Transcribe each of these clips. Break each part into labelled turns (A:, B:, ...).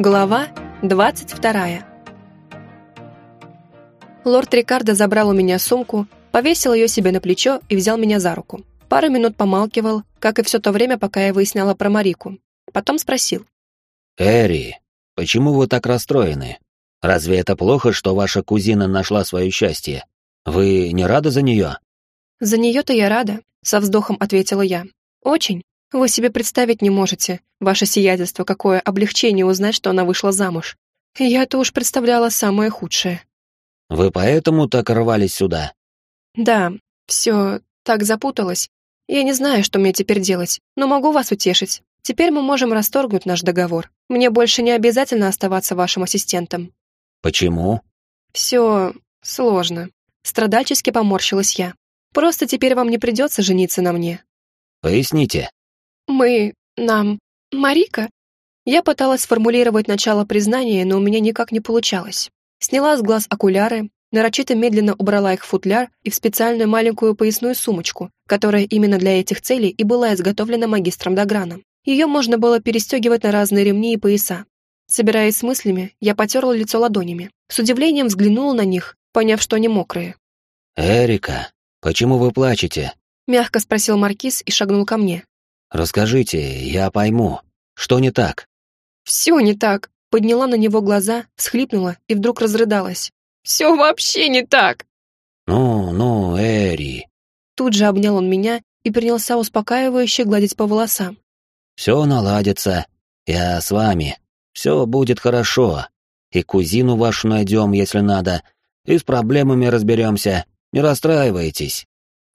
A: Глава 22 Лорд Рикардо забрал у меня сумку, повесил ее себе на плечо и взял меня за руку. Пару минут помалкивал, как и все то время, пока я выясняла про Марику. Потом спросил.
B: «Эри, почему вы так расстроены? Разве это плохо, что ваша кузина нашла свое счастье? Вы не рады за нее?»
A: «За нее-то я рада», — со вздохом ответила я. «Очень. Вы себе представить не можете, ваше сиятельство, какое облегчение узнать, что она вышла замуж. Я-то уж представляла самое худшее.
B: Вы поэтому так рвались сюда?
A: Да, все так запуталось. Я не знаю, что мне теперь делать, но могу вас утешить. Теперь мы можем расторгнуть наш договор. Мне больше не обязательно оставаться вашим ассистентом.
B: Почему?
A: Все сложно. Страдальчески поморщилась я. Просто теперь вам не придется жениться на мне.
B: Поясните.
A: Мы... нам... Марика?» Я пыталась сформулировать начало признания, но у меня никак не получалось. Сняла с глаз окуляры, нарочито медленно убрала их в футляр и в специальную маленькую поясную сумочку, которая именно для этих целей и была изготовлена магистром Даграном. Ее можно было перестегивать на разные ремни и пояса. Собираясь с мыслями, я потерла лицо ладонями. С удивлением взглянула на них, поняв, что они мокрые.
B: «Эрика, почему вы плачете?»
A: Мягко спросил Маркиз и шагнул ко мне.
B: «Расскажите, я пойму. Что не так?»
A: «Все не так», — подняла на него глаза, схлипнула и вдруг разрыдалась. «Все вообще не так!»
B: «Ну, ну, Эри!»
A: Тут же обнял он меня и принялся успокаивающе гладить по волосам.
B: «Все наладится. Я с вами. Все будет хорошо. И кузину вашу найдем, если надо. И с проблемами разберемся. Не расстраивайтесь»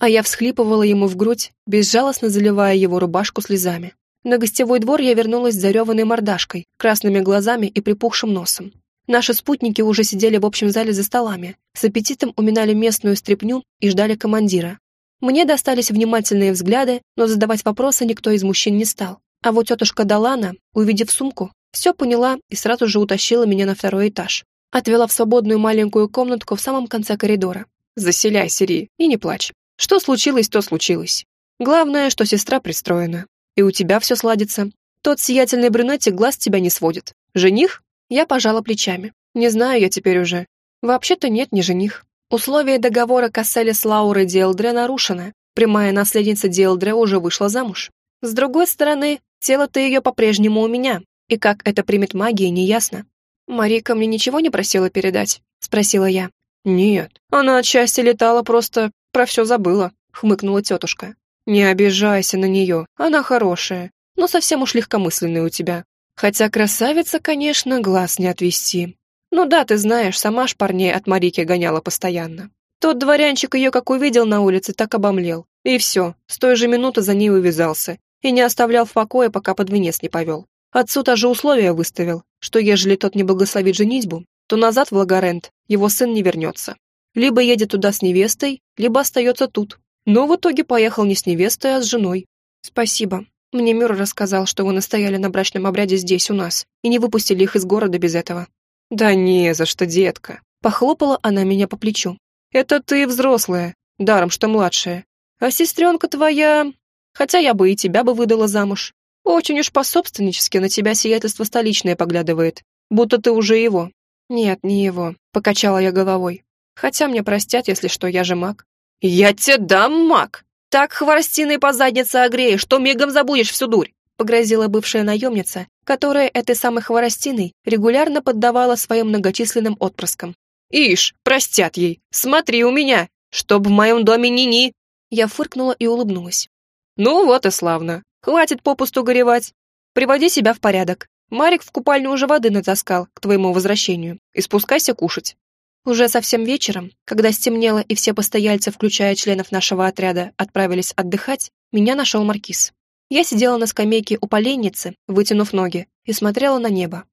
A: а я всхлипывала ему в грудь, безжалостно заливая его рубашку слезами. На гостевой двор я вернулась с зареванной мордашкой, красными глазами и припухшим носом. Наши спутники уже сидели в общем зале за столами, с аппетитом уминали местную стряпню и ждали командира. Мне достались внимательные взгляды, но задавать вопросы никто из мужчин не стал. А вот тетушка Далана, увидев сумку, все поняла и сразу же утащила меня на второй этаж. Отвела в свободную маленькую комнатку в самом конце коридора. «Заселяй, Сири, и не плачь. Что случилось, то случилось. Главное, что сестра пристроена. И у тебя все сладится. Тот сиятельный брюнетик глаз тебя не сводит. Жених? Я пожала плечами. Не знаю я теперь уже. Вообще-то нет, не жених. Условия договора касались с Лаурой Диэлдре нарушено. Прямая наследница Диэлдре уже вышла замуж. С другой стороны, тело-то ее по-прежнему у меня. И как это примет магия, неясно. «Марика мне ничего не просила передать?» — спросила я. «Нет, она от счастья летала просто про все забыла», — хмыкнула тетушка. «Не обижайся на нее, она хорошая, но совсем уж легкомысленная у тебя. Хотя красавица, конечно, глаз не отвести. Ну да, ты знаешь, сама ж парней от Марики гоняла постоянно. Тот дворянчик ее как увидел на улице, так обомлел. И все, с той же минуты за ней увязался. И не оставлял в покое, пока под венец не повел. Отцу даже условия выставил, что ежели тот не благословит женитьбу, то назад в Лагарент его сын не вернется. Либо едет туда с невестой, либо остается тут. Но в итоге поехал не с невестой, а с женой. Спасибо. Мне Мюр рассказал, что вы настояли на брачном обряде здесь, у нас, и не выпустили их из города без этого. Да не за что, детка. Похлопала она меня по плечу. Это ты взрослая, даром что младшая. А сестренка твоя... Хотя я бы и тебя бы выдала замуж. Очень уж пособственнически на тебя сиятельство столичное поглядывает, будто ты уже его. Нет, не его, покачала я головой. Хотя мне простят, если что, я же маг. Я тебе дам маг! Так хворостиной по заднице огреешь, что мигом забудешь всю дурь! Погрозила бывшая наемница, которая этой самой хворостиной регулярно поддавала своим многочисленным отпрыскам. «Ишь, простят ей! Смотри у меня! Чтоб в моем доме ни-ни!» Я фыркнула и улыбнулась. «Ну вот и славно. Хватит попусту горевать. Приводи себя в порядок. Марик в купальню уже воды натаскал к твоему возвращению. И спускайся кушать. Уже совсем вечером, когда стемнело и все постояльцы, включая членов нашего отряда, отправились отдыхать, меня нашел Маркиз. Я сидела на скамейке у поленницы, вытянув ноги, и смотрела на небо.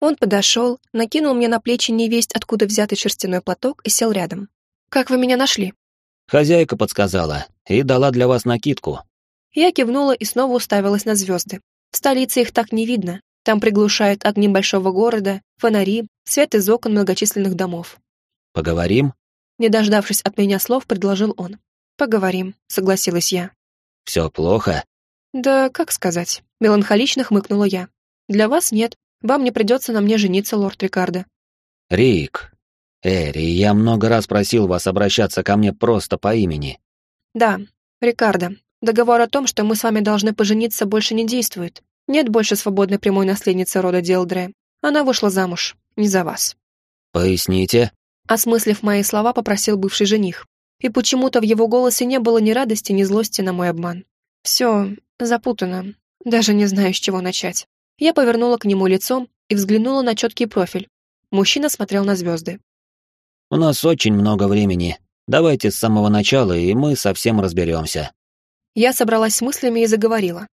A: Он подошел, накинул мне на плечи невесть, откуда взятый шерстяной платок, и сел рядом. «Как вы меня нашли?»
B: «Хозяйка подсказала и дала для вас накидку».
A: Я кивнула и снова уставилась на звезды. В столице их так не видно. Там приглушают огни большого города, фонари, свет из окон многочисленных домов.
B: Поговорим?»
A: Не дождавшись от меня слов, предложил он. «Поговорим», — согласилась я.
B: «Все плохо?»
A: «Да как сказать?» — меланхолично хмыкнула я. «Для вас нет, Вам не придется на мне жениться, лорд Рикардо».
B: «Рик, Эри, я много раз просил вас обращаться ко мне просто по имени».
A: «Да, Рикардо, договор о том, что мы с вами должны пожениться, больше не действует. Нет больше свободной прямой наследницы рода Диэлдре. Она вышла замуж, не за вас».
B: «Поясните?»
A: Осмыслив мои слова, попросил бывший жених. И почему-то в его голосе не было ни радости, ни злости на мой обман. Все запутано. Даже не знаю, с чего начать. Я повернула к нему лицом и взглянула на четкий профиль. Мужчина смотрел на звезды.
B: «У нас очень много времени. Давайте с самого начала, и мы совсем разберемся».
A: Я собралась с мыслями и заговорила.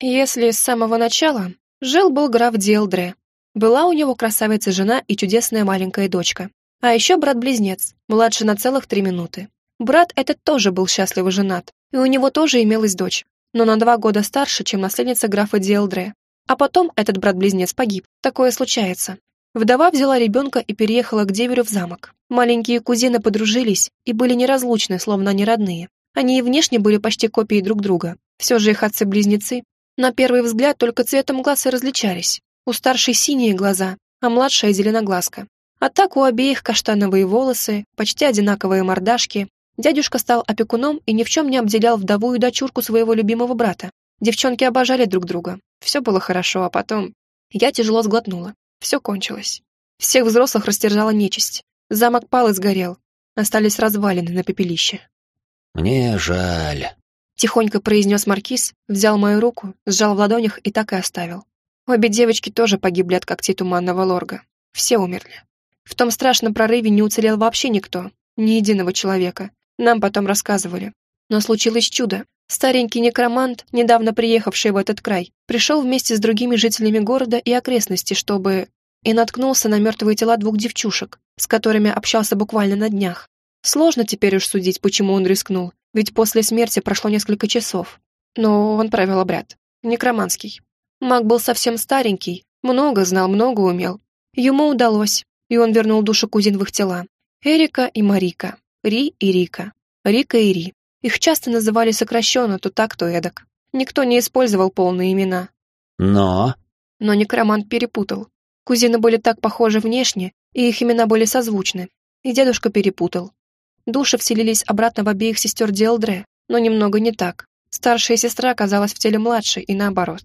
A: Если с самого начала, жил-был граф Диэлдре. Была у него красавица-жена и чудесная маленькая дочка. А еще брат-близнец, младше на целых три минуты. Брат этот тоже был счастливо женат, и у него тоже имелась дочь, но на два года старше, чем наследница графа Диэлдре. А потом этот брат-близнец погиб. Такое случается. Вдова взяла ребенка и переехала к деверю в замок. Маленькие кузины подружились и были неразлучны, словно они родные. Они и внешне были почти копией друг друга. Все же их отцы-близнецы. На первый взгляд только цветом глаз и различались. У старшей синие глаза, а младшая зеленоглазка. А так у обеих каштановые волосы, почти одинаковые мордашки. Дядюшка стал опекуном и ни в чем не обделял вдову и дочурку своего любимого брата. Девчонки обожали друг друга. Все было хорошо, а потом... Я тяжело сглотнула. Все кончилось. Всех взрослых растерзала нечисть. Замок пал и сгорел. Остались развалины на пепелище.
B: «Мне жаль», —
A: тихонько произнес Маркиз, взял мою руку, сжал в ладонях и так и оставил. Обе девочки тоже погибли от когтей туманного лорга. Все умерли. В том страшном прорыве не уцелел вообще никто, ни единого человека. Нам потом рассказывали. Но случилось чудо. Старенький некромант, недавно приехавший в этот край, пришел вместе с другими жителями города и окрестности, чтобы... И наткнулся на мертвые тела двух девчушек, с которыми общался буквально на днях. Сложно теперь уж судить, почему он рискнул, ведь после смерти прошло несколько часов. Но он провел обряд. Некроманский. Маг был совсем старенький, много знал, много умел. Ему удалось, и он вернул души кузин в их тела. Эрика и Марика. Ри и Рика. Рика и Ри. Их часто называли сокращенно то так, то эдак. Никто не использовал полные имена.
B: Но...
A: Но некромант перепутал. Кузины были так похожи внешне, и их имена были созвучны. И дедушка перепутал. Души вселились обратно в обеих сестер Диэлдре, но немного не так. Старшая сестра оказалась в теле младшей, и наоборот.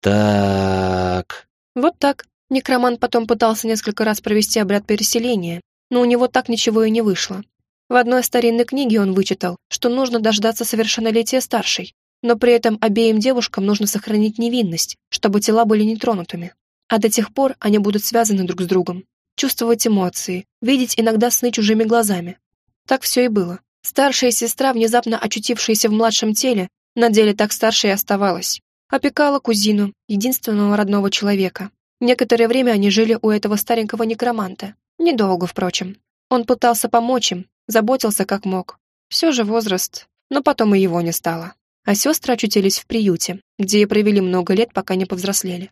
B: Так...
A: Вот так. Некромант потом пытался несколько раз провести обряд переселения, но у него так ничего и не вышло. В одной старинной книге он вычитал, что нужно дождаться совершеннолетия старшей, но при этом обеим девушкам нужно сохранить невинность, чтобы тела были нетронутыми. А до тех пор они будут связаны друг с другом, чувствовать эмоции, видеть иногда сны чужими глазами. Так все и было. Старшая сестра, внезапно очутившаяся в младшем теле, на деле так старше и оставалась. Опекала кузину, единственного родного человека. Некоторое время они жили у этого старенького некроманта. Недолго, впрочем. Он пытался помочь им, заботился как мог. Все же возраст, но потом и его не стало. А сестры очутились в приюте, где и провели много лет, пока не повзрослели.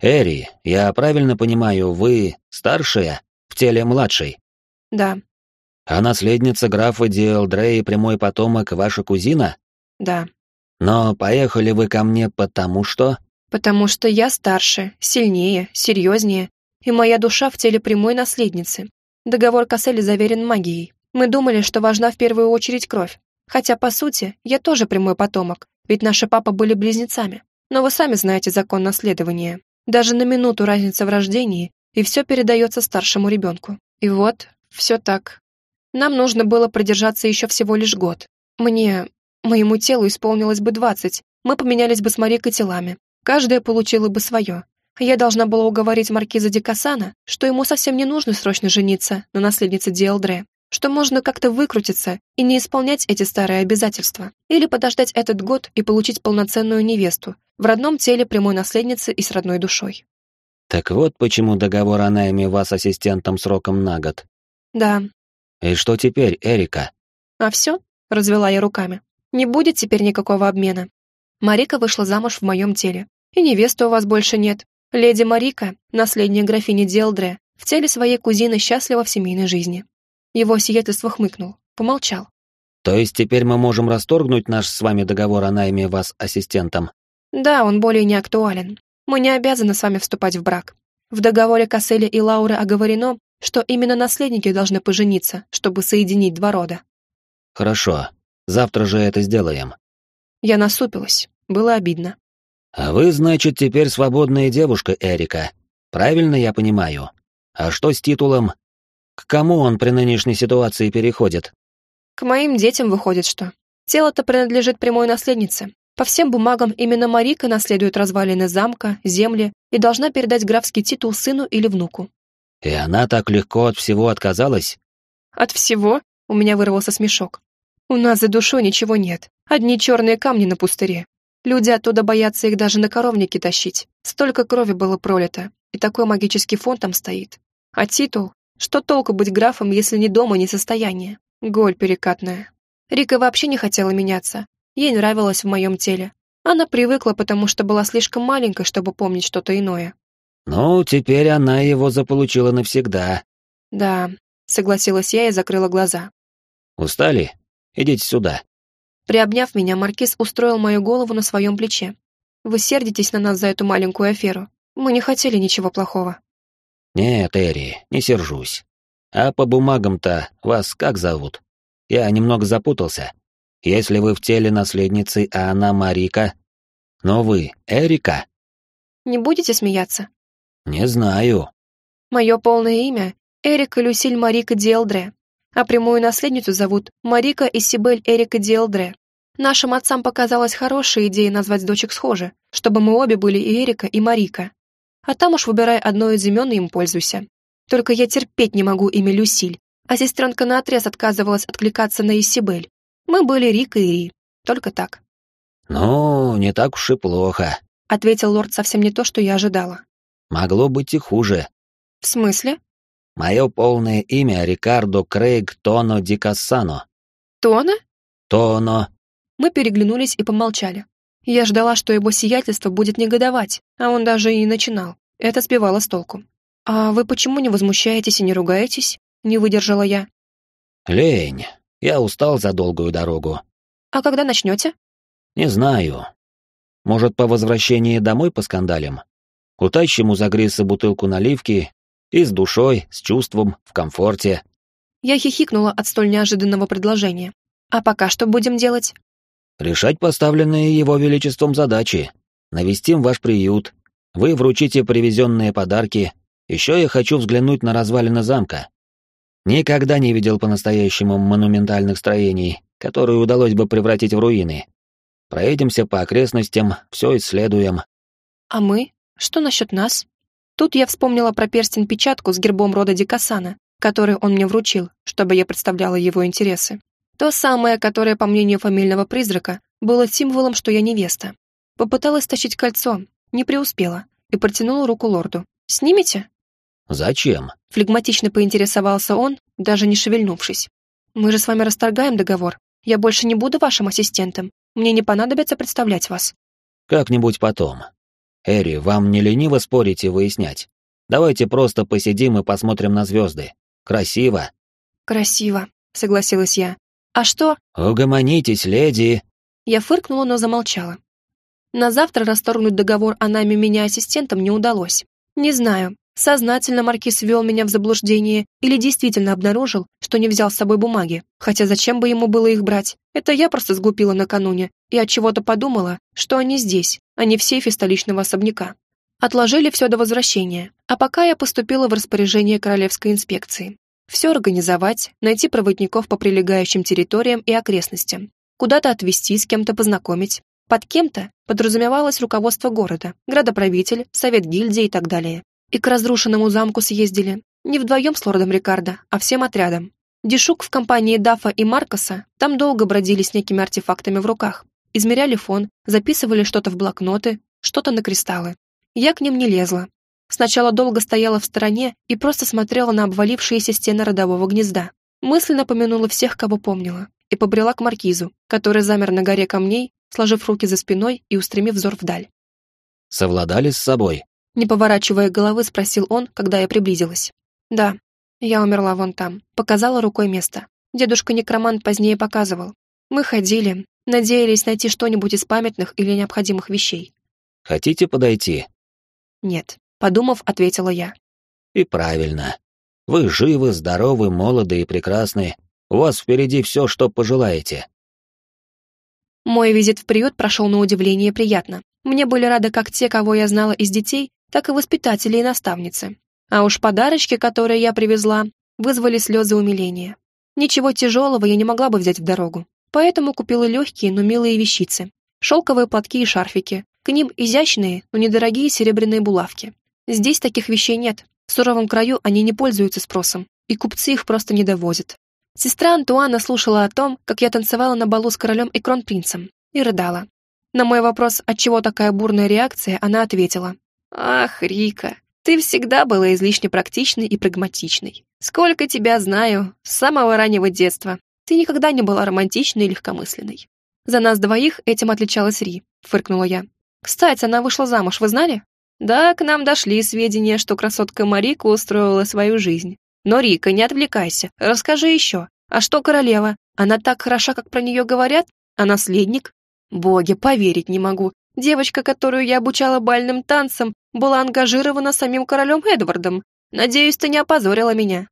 B: «Эри, я правильно понимаю, вы старшая, в теле младшей?»
A: «Да».
B: «А наследница графа Диэлдре и прямой потомок ваша кузина?»
A: «Да».
B: «Но поехали вы ко мне потому что...»
A: «Потому что я старше, сильнее, серьезнее, и моя душа в теле прямой наследницы. Договор Кассели заверен магией. Мы думали, что важна в первую очередь кровь. Хотя, по сути, я тоже прямой потомок, ведь наши папы были близнецами. Но вы сами знаете закон наследования. Даже на минуту разница в рождении, и все передается старшему ребенку. И вот, все так. Нам нужно было продержаться еще всего лишь год. Мне, моему телу исполнилось бы двадцать, мы поменялись бы с Марикой телами. Каждая получила бы свое. Я должна была уговорить маркиза Дикасана, что ему совсем не нужно срочно жениться на наследнице Диэлдре, что можно как-то выкрутиться и не исполнять эти старые обязательства, или подождать этот год и получить полноценную невесту в родном теле прямой наследницы и с родной душой.
B: Так вот почему договор о найме вас ассистентом сроком на год.
A: Да.
B: И что теперь, Эрика?
A: А все? Развела я руками. Не будет теперь никакого обмена. Марика вышла замуж в моем теле. И невесты у вас больше нет, Леди Марика, наследник графини Делдре, в теле своей кузины счастлива в семейной жизни. Его сиятельство хмыкнул, помолчал.
B: То есть теперь мы можем расторгнуть наш с вами договор о найме вас ассистентом?
A: Да, он более не актуален. Мы не обязаны с вами вступать в брак. В договоре Касселя и Лауры оговорено, что именно наследники должны пожениться, чтобы соединить два рода.
B: Хорошо, завтра же это сделаем.
A: Я насупилась, было обидно.
B: А вы, значит, теперь свободная девушка, Эрика. Правильно я понимаю? А что с титулом? К кому он при нынешней ситуации переходит?
A: К моим детям выходит, что. Тело-то принадлежит прямой наследнице. По всем бумагам именно Марика наследует развалины замка, земли и должна передать графский титул сыну или внуку.
B: И она так легко от всего отказалась?
A: От всего? У меня вырвался смешок. У нас за душой ничего нет. Одни черные камни на пустыре. Люди оттуда боятся их даже на коровнике тащить. Столько крови было пролито, и такой магический фон там стоит. А титул? Что толку быть графом, если ни дома, ни состояние? Голь перекатная. Рика вообще не хотела меняться. Ей нравилось в моем теле. Она привыкла, потому что была слишком маленькой, чтобы помнить что-то иное.
B: «Ну, теперь она его заполучила навсегда».
A: «Да», — согласилась я и закрыла глаза.
B: «Устали? Идите сюда».
A: Приобняв меня, Маркиз устроил мою голову на своем плече. «Вы сердитесь на нас за эту маленькую аферу. Мы не хотели ничего плохого».
B: «Нет, Эри, не сержусь. А по бумагам-то вас как зовут? Я немного запутался. Если вы в теле наследницы, а она Марика, но вы Эрика?»
A: «Не будете смеяться?»
B: «Не знаю».
A: «Мое полное имя — Эрика Люсиль Марика Диэлдре а прямую наследницу зовут Марика Исибель Эрика Диэлдре. Нашим отцам показалась хорошая идея назвать дочек схоже, чтобы мы обе были и Эрика, и Марика. А там уж выбирай одно из имен и им пользуйся. Только я терпеть не могу имя Люсиль, а сестренка наотрез отказывалась откликаться на Исибель. Мы были Рика и Ри, только так.
B: «Ну, не так уж и плохо», —
A: ответил лорд совсем не то, что я ожидала.
B: «Могло быть и хуже».
A: «В смысле?»
B: Мое полное имя Рикардо Крейг Тоно Ди Кассано.
A: Тоно?
B: Тоно.
A: Мы переглянулись и помолчали. Я ждала, что его сиятельство будет негодовать, а он даже и начинал. Это сбивало с толку. «А вы почему не возмущаетесь и не ругаетесь?» — не выдержала я.
B: «Лень. Я устал за долгую дорогу».
A: «А когда начнете?»
B: «Не знаю. Может, по возвращении домой по скандалям? Утащим у Загриса бутылку наливки и с душой, с чувством, в комфорте.
A: Я хихикнула от столь неожиданного предложения. А пока что будем делать?
B: Решать поставленные его величеством задачи. Навестим ваш приют. Вы вручите привезенные подарки. Еще я хочу взглянуть на развалины замка. Никогда не видел по-настоящему монументальных строений, которые удалось бы превратить в руины. Проедемся по окрестностям, все исследуем.
A: А мы? Что насчет нас? Тут я вспомнила про перстень-печатку с гербом рода Дикасана, который он мне вручил, чтобы я представляла его интересы. То самое, которое, по мнению фамильного призрака, было символом, что я невеста. Попыталась тащить кольцо, не преуспела, и протянула руку лорду. «Снимете?»
B: «Зачем?»
A: Флегматично поинтересовался он, даже не шевельнувшись. «Мы же с вами расторгаем договор. Я больше не буду вашим ассистентом. Мне не понадобится представлять вас».
B: «Как-нибудь потом. Эри, вам не лениво спорить и выяснять? Давайте просто посидим и посмотрим на звезды. Красиво.
A: Красиво, согласилась я. А что?
B: Угомонитесь, леди.
A: Я фыркнула, но замолчала. На завтра расторгнуть договор о найме меня ассистентом не удалось. Не знаю, сознательно Маркиз ввел меня в заблуждение или действительно обнаружил, что не взял с собой бумаги, хотя зачем бы ему было их брать? Это я просто сглупила накануне и от чего-то подумала, что они здесь, а не в сейфе столичного особняка. Отложили все до возвращения, а пока я поступила в распоряжение Королевской инспекции. Все организовать, найти проводников по прилегающим территориям и окрестностям, куда-то отвезти, с кем-то познакомить. Под кем-то подразумевалось руководство города, градоправитель, совет гильдии и так далее. И к разрушенному замку съездили. Не вдвоем с лордом Рикардо, а всем отрядом. Дишук в компании Дафа и Маркоса там долго бродили с некими артефактами в руках. Измеряли фон, записывали что-то в блокноты, что-то на кристаллы. Я к ним не лезла. Сначала долго стояла в стороне и просто смотрела на обвалившиеся стены родового гнезда. Мысленно помянула всех, кого помнила, и побрела к маркизу, который замер на горе камней, сложив руки за спиной и устремив взор вдаль.
B: «Совладали с собой?»
A: Не поворачивая головы, спросил он, когда я приблизилась. «Да, я умерла вон там, показала рукой место. Дедушка-некромант позднее показывал. Мы ходили, надеялись найти что-нибудь из памятных или необходимых вещей.
B: Хотите подойти?
A: нет. Подумав, ответила я.
B: И правильно. Вы живы, здоровы, молоды и прекрасны. У вас впереди все, что пожелаете.
A: Мой визит в приют прошел на удивление приятно. Мне были рады как те, кого я знала из детей, так и воспитатели и наставницы. А уж подарочки, которые я привезла, вызвали слезы умиления. Ничего тяжелого я не могла бы взять в дорогу, поэтому купила легкие, но милые вещицы. Шелковые платки и шарфики, к ним изящные, но недорогие серебряные булавки. Здесь таких вещей нет, в суровом краю они не пользуются спросом, и купцы их просто не довозят. Сестра Антуана слушала о том, как я танцевала на балу с королем и кронпринцем, и рыдала. На мой вопрос, отчего такая бурная реакция, она ответила. «Ах, Рика, ты всегда была излишне практичной и прагматичной. Сколько тебя знаю, с самого раннего детства. Ты никогда не была романтичной и легкомысленной. За нас двоих этим отличалась Ри, фыркнула я. Кстати, она вышла замуж, вы знали? Да, к нам дошли сведения, что красотка Марика устроила свою жизнь. Но, Рика, не отвлекайся, расскажи еще. А что королева? Она так хороша, как про нее говорят? А наследник? Боги, поверить не могу. Девочка, которую я обучала бальным танцам, была ангажирована самим королем Эдвардом. Надеюсь, ты не опозорила меня.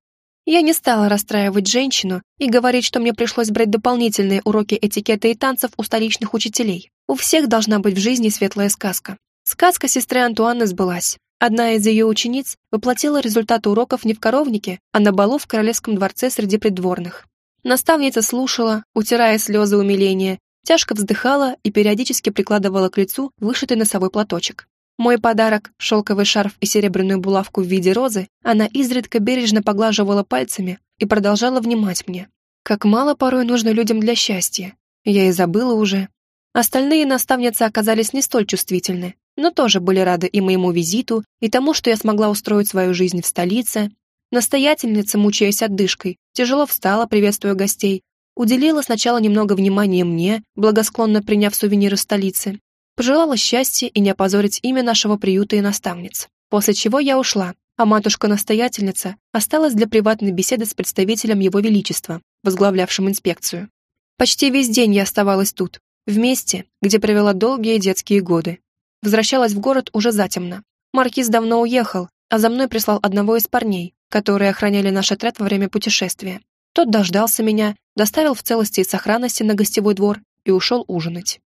A: Я не стала расстраивать женщину и говорить, что мне пришлось брать дополнительные уроки этикета и танцев у столичных учителей. У всех должна быть в жизни светлая сказка. Сказка сестры Антуанны сбылась. Одна из ее учениц воплотила результаты уроков не в коровнике, а на балу в королевском дворце среди придворных. Наставница слушала, утирая слезы умиления, тяжко вздыхала и периодически прикладывала к лицу вышитый носовой платочек. Мой подарок, шелковый шарф и серебряную булавку в виде розы, она изредка бережно поглаживала пальцами и продолжала внимать мне. Как мало порой нужно людям для счастья. Я и забыла уже. Остальные наставницы оказались не столь чувствительны, но тоже были рады и моему визиту, и тому, что я смогла устроить свою жизнь в столице. Настоятельница, мучаясь отдышкой, тяжело встала, приветствуя гостей, уделила сначала немного внимания мне, благосклонно приняв сувениры столицы, пожелала счастья и не опозорить имя нашего приюта и наставниц, после чего я ушла, а матушка-настоятельница осталась для приватной беседы с представителем Его Величества, возглавлявшим инспекцию. Почти весь день я оставалась тут, в месте, где провела долгие детские годы. Возвращалась в город уже затемно. Маркиз давно уехал, а за мной прислал одного из парней, которые охраняли наш отряд во время путешествия. Тот дождался меня, доставил в целости и сохранности на гостевой двор и ушел ужинать.